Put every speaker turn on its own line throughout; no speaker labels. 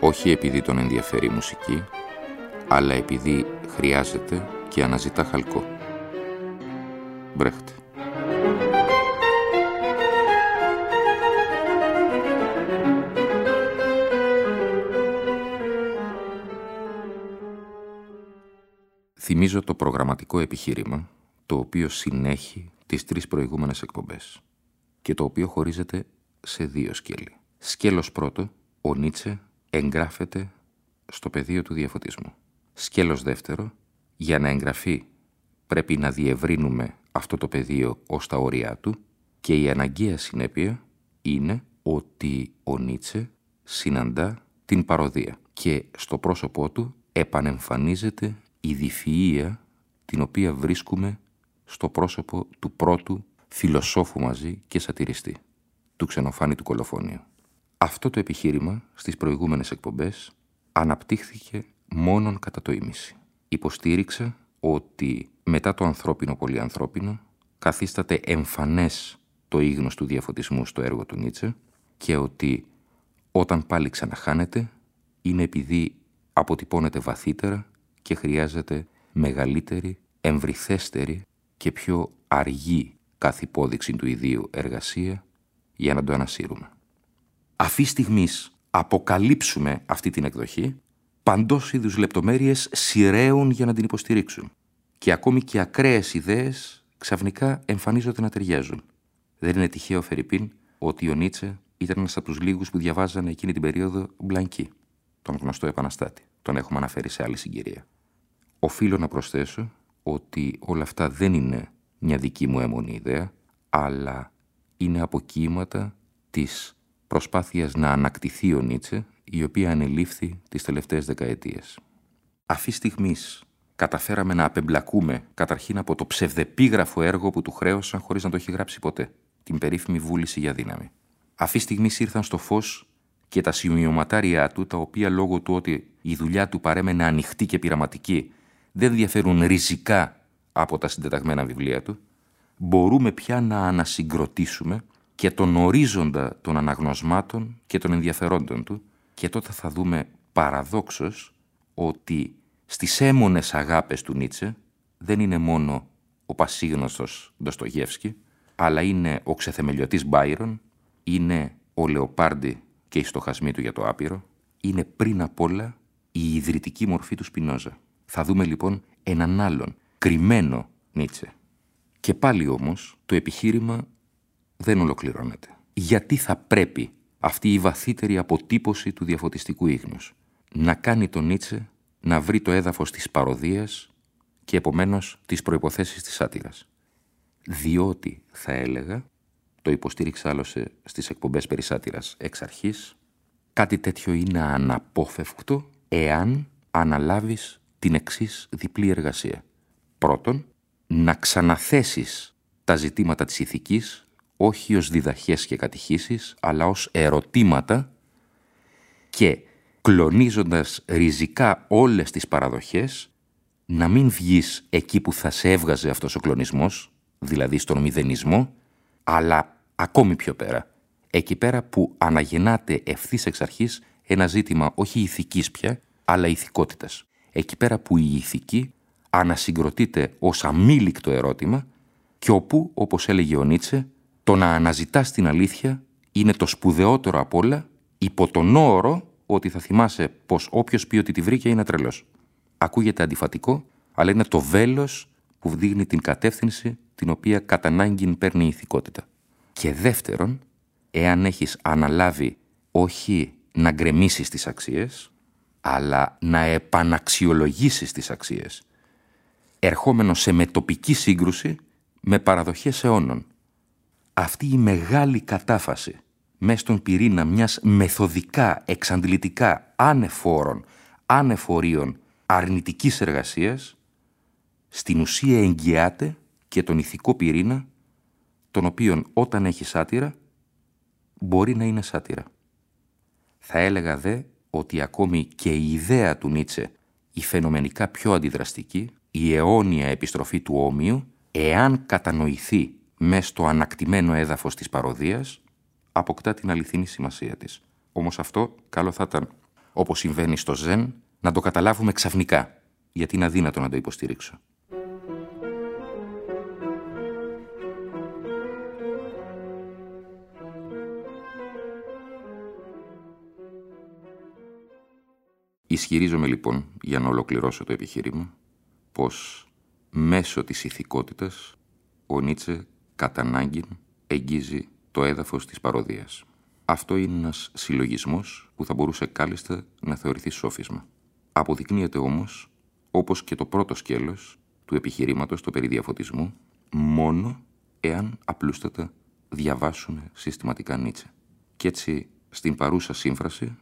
όχι επειδή τον ενδιαφέρει η μουσική, αλλά επειδή χρειάζεται και αναζητά χαλκό. Μπρέχτε. Θυμίζω το προγραμματικό επιχείρημα, το οποίο συνέχει τις τρεις προηγούμενες εκπομπές και το οποίο χωρίζεται σε δύο σκέλη. Σκέλος πρώτο, ο Νίτσε εγγράφεται στο πεδίο του διαφωτισμού. Σκέλος δεύτερο, για να εγγραφεί πρέπει να διευρύνουμε αυτό το πεδίο ως τα όρια του και η αναγκαία συνέπεια είναι ότι ο Νίτσε συναντά την παροδία και στο πρόσωπό του επανεμφανίζεται η διφυΐα την οποία βρίσκουμε στο πρόσωπο του πρώτου φιλοσόφου μαζί και σατυριστή, του Ξενοφάνη του Κολοφόνιου. Αυτό το επιχείρημα στις προηγούμενες εκπομπές αναπτύχθηκε μόνον κατά το ίμιση. Υποστήριξα ότι μετά το ανθρώπινο πολυανθρώπινο καθίσταται εμφανές το ίγνος του διαφωτισμού στο έργο του Νίτσε και ότι όταν πάλι ξαναχάνεται είναι επειδή αποτυπώνεται βαθύτερα και χρειάζεται μεγαλύτερη, εμβριθέστερη και πιο αργή κάθε υπόδειξη του ιδίου εργασία για να το ανασύρουμε αυτή στιγμή αποκαλύψουμε αυτή την εκδοχή, παντός είδους λεπτομέρειες σειραίουν για να την υποστηρίξουν. Και ακόμη και ακραίες ιδέες ξαφνικά εμφανίζονται να ταιριάζουν. Δεν είναι τυχαίο, Φερρυπίν, ότι ο Νίτσε ήταν ένας από τους λίγους που διαβάζανε εκείνη την περίοδο Μπλανκί, τον γνωστό επαναστάτη. Τον έχουμε αναφέρει σε άλλη συγκυρία. Οφείλω να προσθέσω ότι όλα αυτά δεν είναι μια δική μου έμονη ιδέα, αλλά είναι αποκύματα της προσπάθειας να ανακτηθεί ο Νίτσε, η οποία ανελήφθη τις τελευταίες δεκαετίες. Αυτή στιγμή καταφέραμε να απεμπλακούμε καταρχήν από το ψευδεπίγραφο έργο που του χρέωσαν χωρίς να το έχει γράψει ποτέ, την περίφημη βούληση για δύναμη. Αυτή στιγμή ήρθαν στο φως και τα σημειωματάρια του, τα οποία λόγω του ότι η δουλειά του παρέμενε ανοιχτή και πειραματική, δεν διαφέρουν ριζικά από τα συντεταγμένα βιβλία του, μπορούμε πια να ανασυγκροτήσουμε και τον ορίζοντα των αναγνωσμάτων και των ενδιαφερόντων του και τότε θα δούμε παραδόξως ότι στις έμονες αγάπες του Νίτσε δεν είναι μόνο ο πασίγνωστος Ντοστογεύσκη, αλλά είναι ο ξεθεμελιωτής Μπάιρον, είναι ο Λεοπάρντι και οι στοχασμοί του για το άπειρο, είναι πριν απ' όλα η ιδρυτική μορφή του Σπινόζα. Θα δούμε λοιπόν έναν άλλον, κρυμμένο Νίτσε. Και πάλι όμως το επιχείρημα δεν ολοκληρώνεται. Γιατί θα πρέπει αυτή η βαθύτερη αποτύπωση του διαφωτιστικού ίχνους να κάνει τον Νίτσε να βρει το έδαφος της παροδίας και επομένως τις προϋποθέσεις της σάτυρας. Διότι, θα έλεγα, το υποστήριξα άλλωστε στις εκπομπές περί σάτυρας εξ αρχής, κάτι τέτοιο είναι αναπόφευκτο εάν αναλάβεις την εξής διπλή εργασία. Πρώτον, να ξαναθέσεις τα ζητήματα της ηθικής όχι ως διδαχές και κατηχήσεις, αλλά ως ερωτήματα και κλονίζοντας ριζικά όλες τις παραδοχές, να μην βγεις εκεί που θα σε έβγαζε αυτός ο κλονισμός, δηλαδή στον μηδενισμό, αλλά ακόμη πιο πέρα. Εκεί πέρα που αναγεννάται ευθύς εξ αρχής ένα ζήτημα όχι ηθικής πια, αλλά ηθικότητας. Εκεί πέρα που η ηθική ανασυγκροτείται ως αμήλικτο ερώτημα και όπου, όπως έλεγε ο Νίτσε, το να αναζητάς την αλήθεια είναι το σπουδαιότερο απ' όλα υπό τον όρο ότι θα θυμάσαι πως όποιος πει ότι τη βρήκε είναι τρελός. Ακούγεται αντιφατικό, αλλά είναι το βέλος που δείχνει την κατεύθυνση την οποία κατά ανάγκη παίρνει η ηθικότητα. Και δεύτερον, εάν έχεις αναλάβει όχι να γκρεμίσεις τις αξίες, αλλά να επαναξιολογήσεις τις αξίες, ερχόμενο σε μετοπική σύγκρουση με παραδοχές αιώνων, αυτή η μεγάλη κατάφαση μέσα στον πυρήνα μιας μεθοδικά, εξαντλητικά, ανεφόρων, ανεφορίων αρνητικής εργασίας, στην ουσία εγγυάται και τον ηθικό πυρήνα, τον οποίον όταν έχει σάτυρα, μπορεί να είναι σάτυρα. Θα έλεγα δε ότι ακόμη και η ιδέα του Νίτσε, η φαινομενικά πιο αντιδραστική, η αιώνια επιστροφή του όμοιου, εάν κατανοηθεί μέσα στο ανακτημένο έδαφος της παροδίας, αποκτά την αληθινή σημασία της. Όμως αυτό καλό θα ήταν, όπως συμβαίνει στο Ζεν, να το καταλάβουμε ξαφνικά, γιατί είναι αδύνατο να το υποστηρίξω. Ισχυρίζομαι λοιπόν, για να ολοκληρώσω το επιχείρημα, πως μέσω της ηθικότητας ο Νίτσε κατά ανάγκη εγγύζει το έδαφος της παροδίας. Αυτό είναι ένας συλλογισμός που θα μπορούσε κάλλιστα να θεωρηθεί σόφισμα. Αποδεικνύεται όμως, όπως και το πρώτο σκέλος του επιχειρήματος, το περί διαφωτισμού, μόνο εάν απλούστατα διαβάσουμε συστηματικά Νίτσε. Κι έτσι, στην παρούσα σύμφραση,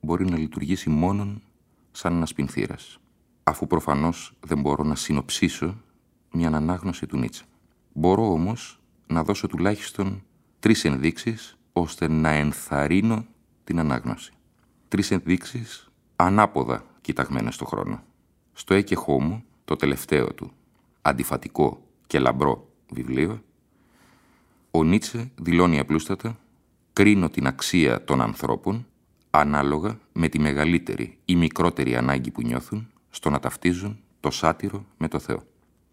μπορεί να λειτουργήσει μόνον σαν ένας πινθύρας, αφού προφανώς δεν μπορώ να συνοψίσω μια ανάγνωση του Νίτσε. Μπορώ όμως να δώσω τουλάχιστον τρεις ενδείξεις ώστε να ενθαρρύνω την ανάγνωση. Τρεις ενδείξεις ανάποδα κοιταγμένες στο χρόνο. Στο έκεχό μου, το τελευταίο του, αντιφατικό και λαμπρό βιβλίο, ο Νίτσε δηλώνει απλούστατα «Κρίνω την αξία των ανθρώπων ανάλογα με τη μεγαλύτερη ή μικρότερη ανάγκη που νιώθουν στο να ταυτίζουν το σάτυρο με το Θεό».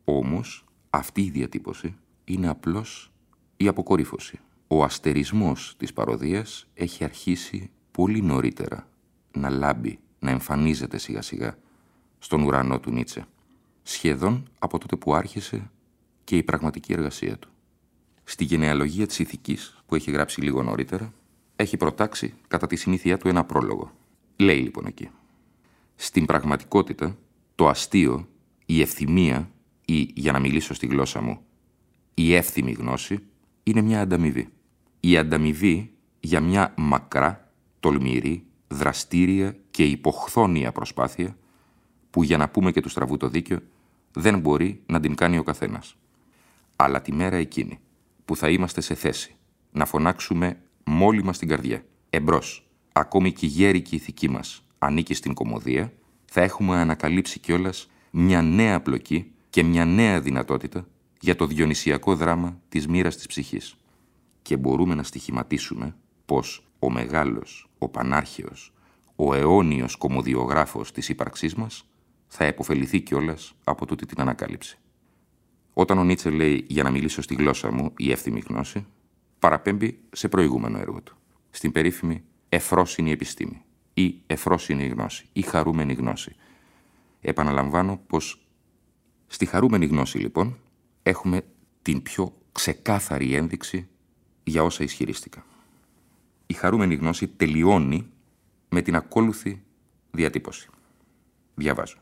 Όμως, αυτή η διατύπωση είναι απλώς η αποκορύφωση. Ο αστερισμός της παροδίας έχει αρχίσει πολύ νωρίτερα να λάμπει, να εμφανίζεται σιγά σιγά στον ουρανό του Νίτσε, σχεδόν από τότε που άρχισε και η πραγματική εργασία του. Στη γενεαλογία της ηθικής, που έχει γράψει λίγο νωρίτερα, έχει προτάξει κατά τη συνήθειά του ένα πρόλογο. Λέει λοιπόν εκεί. Στην πραγματικότητα, το αστείο, η ευθυμία ή, για να μιλήσω στη γλώσσα μου, η εύθυμη γνώση είναι μια ανταμοιβή. Η ανταμοιβή για μια μακρά, τολμηρή, δραστήρια και υποχθόνια προσπάθεια που για να πούμε και του στραβού το δίκιο δεν μπορεί να την κάνει ο καθένας. Αλλά τη μέρα εκείνη που θα είμαστε σε θέση να φωνάξουμε μόλι μας την καρδιά, εμπρός, ακόμη και η γέρικη ηθική μας ανήκει στην κομμωδία, θα έχουμε ανακαλύψει κιόλας μια νέα πλοκή και μια νέα δυνατότητα για το διονυσιακό δράμα της μοίρας της ψυχής. Και μπορούμε να στοιχηματίσουμε πως ο μεγάλος, ο πανάρχαιος, ο αιώνιος κομμωδιογράφος της ύπαρξής μας θα επωφεληθεί κιόλας από τούτη την ανακάλυψη. Όταν ο Νίτσε λέει «για να μιλήσω στη γλώσσα μου» η εύθυμη γνώση, παραπέμπει σε προηγούμενο έργο του, στην περίφημη «εφρόσινη επιστήμη» ή «εφρόσινη γνώση» ή «χαρούμενη γνώση». Επαναλαμβάνω πως στη χαρούμενη γνώση, λοιπόν, έχουμε την πιο ξεκάθαρη ένδειξη για όσα ισχυρίστηκα. Η χαρούμενη γνώση τελειώνει με την ακόλουθη διατύπωση. Διαβάζω.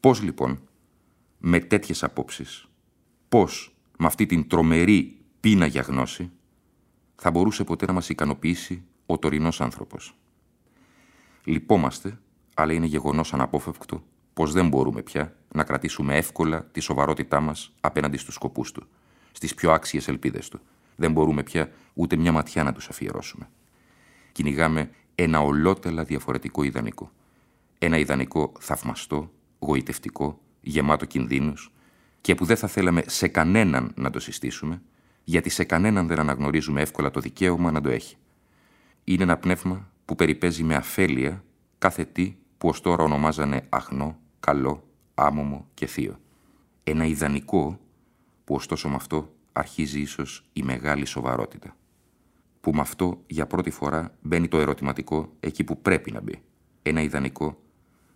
Πώς λοιπόν με τέτοιες απόψεις, πώς με αυτή την τρομερή πείνα για γνώση θα μπορούσε ποτέ να μας ικανοποιήσει ο τωρινός άνθρωπος; Λυπόμαστε, αλλά είναι γεγονός αναπόφευκτο πως δεν μπορούμε πια να κρατήσουμε εύκολα τη σοβαρότητά μας απέναντι στους σκοπούς του, στις πιο άξιες ελπίδες του. Δεν μπορούμε πια ούτε μια ματιά να τους αφιερώσουμε. Κυνηγάμε ένα ολότελα διαφορετικό ιδανικό. Ένα ιδανικό θαυμαστό, γοητευτικό, γεμάτο κινδύνους και που δεν θα θέλαμε σε κανέναν να το συστήσουμε, γιατί σε κανέναν δεν αναγνωρίζουμε εύκολα το δικαίωμα να το έχει. Είναι ένα πνεύμα που περιπέζει με αφέλεια κάθε τι που ως τώρα ονομάζανε αγνό, καλό, άμομο και θείο. Ένα ιδανικό που ωστόσο με αυτό αρχίζει ίσως η μεγάλη σοβαρότητα. Που με αυτό για πρώτη φορά μπαίνει το ερωτηματικό εκεί που πρέπει να μπει. Ένα ιδανικό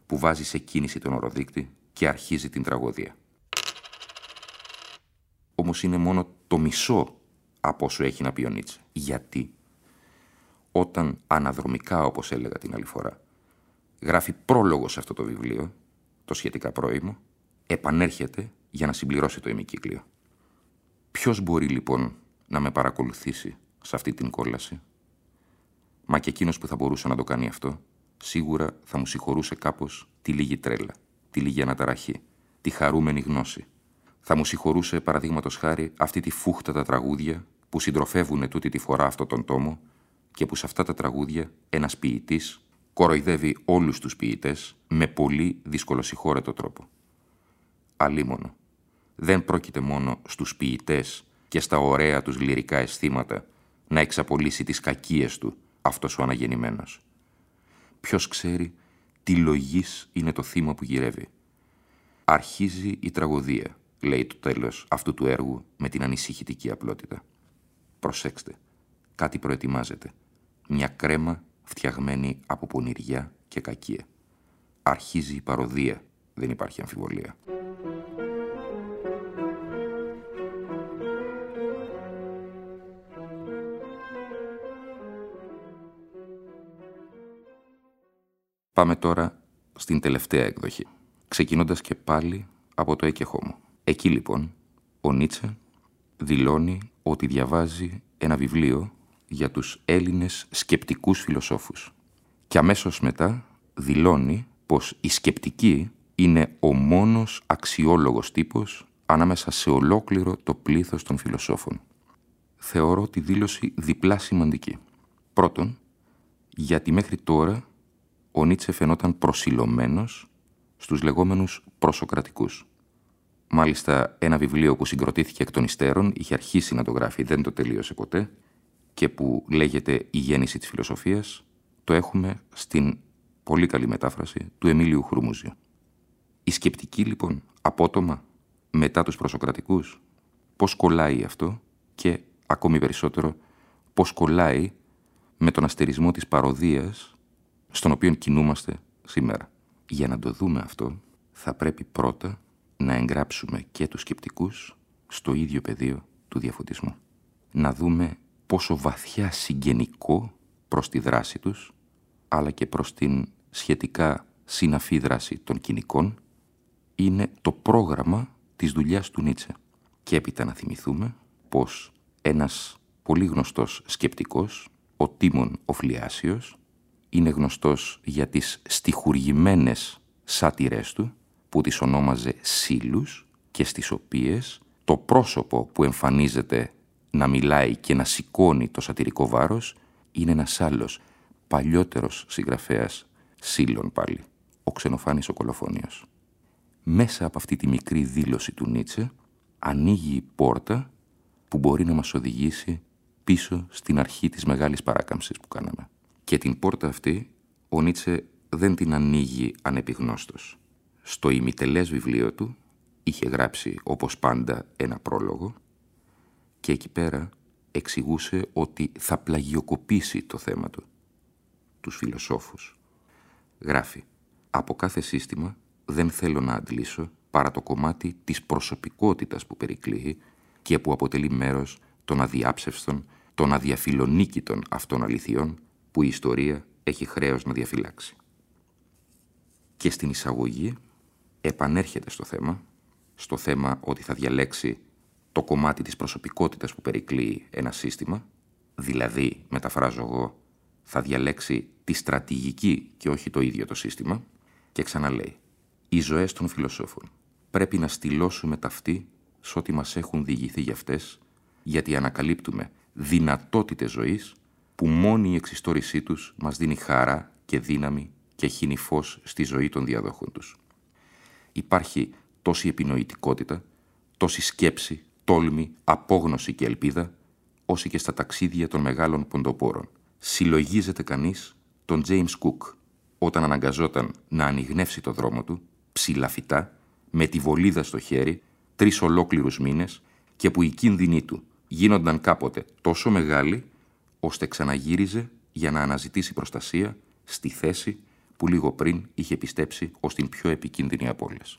που βάζει σε κίνηση τον οροδείκτη και αρχίζει την τραγωδία. Όμως είναι μόνο το μισό από όσο έχει να πει ο Νίτσε. Γιατί όταν αναδρομικά, όπως έλεγα την άλλη φορά, γράφει πρόλογο σε αυτό το βιβλίο, το σχετικά πρόημο, επανέρχεται για να συμπληρώσει το ημικύκλιο. Ποιος μπορεί λοιπόν να με παρακολουθήσει σε αυτή την κόλαση; Μα και εκείνος που θα μπορούσε να το κάνει αυτό, σίγουρα θα μου συγχωρούσε κάπως τη λίγη τρέλα, τη λίγη αναταραχή, τη χαρούμενη γνώση. Θα μου συγχωρούσε, παραδείγματος χάρη, αυτή τη φούχτα τα τραγούδια που συντροφεύουν τούτη τη φορά αυτόν τον τόμο και που σε αυτά τα τραγούδια ένας ποιητής κοροϊδεύει όλους τους ποιητές με πολύ δυσκολοσυγχώρετο τρόπο. Αλίμονο. Δεν πρόκειται μόνο στους ποιητές και στα ωραία τους λυρικά αισθήματα να εξαπολύσει τις κακίες του αυτός ο αναγεννημένος. Ποιος ξέρει τι λογής είναι το θύμα που γυρεύει. Αρχίζει η τραγωδία, λέει το τέλος αυτού του έργου με την ανησυχητική απλότητα. Προσέξτε, κάτι προετοιμάζεται. Μια κρέμα φτιαγμένη από πονηριά και κακία. Αρχίζει η παροδία, δεν υπάρχει αμφιβολία. Πάμε τώρα στην τελευταία εκδοχή, ξεκινώντας και πάλι από το έκεχό μου. Εκεί λοιπόν ο Νίτσε δηλώνει ότι διαβάζει ένα βιβλίο για τους Έλληνες σκεπτικούς φιλοσόφους. Και αμέσως μετά δηλώνει πως η σκεπτική είναι ο μόνος αξιόλογος τύπος ανάμεσα σε ολόκληρο το πλήθος των φιλοσόφων. Θεωρώ τη δήλωση διπλά σημαντική. Πρώτον, γιατί μέχρι τώρα ο Νίτσε φαινόταν προσιλωμένος στους λεγόμενους προσοκρατικούς. Μάλιστα, ένα βιβλίο που συγκροτήθηκε εκ των υστέρων, είχε αρχίσει να το γράφει, δεν το τελείωσε ποτέ, και που λέγεται «Η γέννηση της φιλοσοφίας», το έχουμε στην πολύ καλή μετάφραση του Εμίλιου Χρουμούζιου. Η σκεπτική, λοιπόν, απότομα, μετά τους προσοκρατικούς, πώς κολλάει αυτό και, ακόμη περισσότερο, πώς κολλάει με τον αστερισμό της παροδίας στον οποίο κινούμαστε σήμερα. Για να το δούμε αυτό, θα πρέπει πρώτα να εγγράψουμε και τους σκεπτικούς στο ίδιο πεδίο του διαφωτισμού. Να δούμε πόσο βαθιά συγγενικό προς τη δράση τους, αλλά και προς την σχετικά συναφή δράση των κοινικών, είναι το πρόγραμμα της δουλειάς του Νίτσε. Και έπειτα να θυμηθούμε πως ένας πολύ γνωστός σκεπτικός, ο Τίμων Οφλιάσιος, είναι γνωστός για τις στιχουργημένες σάτυρές του, που τις ονόμαζε σύλλους και στις οποίες το πρόσωπο που εμφανίζεται να μιλάει και να σηκώνει το σατυρικό βάρος είναι ένας άλλος, παλιότερος συγγραφέας σύλλων πάλι, ο Ξενοφάνης ο Κολοφόνιος. Μέσα από αυτή τη μικρή δήλωση του Νίτσε ανοίγει η πόρτα που μπορεί να μας οδηγήσει πίσω στην αρχή της μεγάλης παράκαμψης που κάναμε. Και την πόρτα αυτή ο Νίτσε δεν την ανοίγει ανεπιγνώστος. Στο ημιτελές βιβλίο του είχε γράψει όπως πάντα ένα πρόλογο και εκεί πέρα εξηγούσε ότι θα πλαγιοκοπήσει το θέμα του, τους φιλοσόφους. Γράφει «Από κάθε σύστημα δεν θέλω να αντλήσω παρά το κομμάτι της προσωπικότητας που περικλείει και που αποτελεί μέρος των αδιάψευστων, των αδιαφιλονίκητων αυτών αληθιών που η ιστορία έχει χρέος να διαφυλάξει. Και στην εισαγωγή επανέρχεται στο θέμα, στο θέμα ότι θα διαλέξει το κομμάτι της προσωπικότητας που περικλείει ένα σύστημα, δηλαδή, μεταφράζω εγώ, θα διαλέξει τη στρατηγική και όχι το ίδιο το σύστημα, και ξαναλέει «Οι ζωές των φιλοσόφων πρέπει να στυλώσουμε ταυτί σ' ό,τι μας έχουν διηγηθεί για αυτές, γιατί ανακαλύπτουμε δυνατότητες ζωής που μόνη η εξιστόρησή τους μας δίνει χαρά και δύναμη και χύνει φως στη ζωή των διαδόχων τους. Υπάρχει τόση επινοητικότητα, τόση σκέψη, τόλμη, απόγνωση και ελπίδα, όσοι και στα ταξίδια των μεγάλων ποντοπόρων. Συλλογίζεται κανείς τον James Cook όταν αναγκαζόταν να ανοιχνεύσει το δρόμο του, ψηλαφιτά, με τη βολίδα στο χέρι, τρεις ολόκληρους μήνες και που οι κίνδυνοι του γίνονταν κάποτε τόσο μεγάλοι ώστε ξαναγύριζε για να αναζητήσει προστασία στη θέση που λίγο πριν είχε πιστέψει ως την πιο επικίνδυνη από όλες.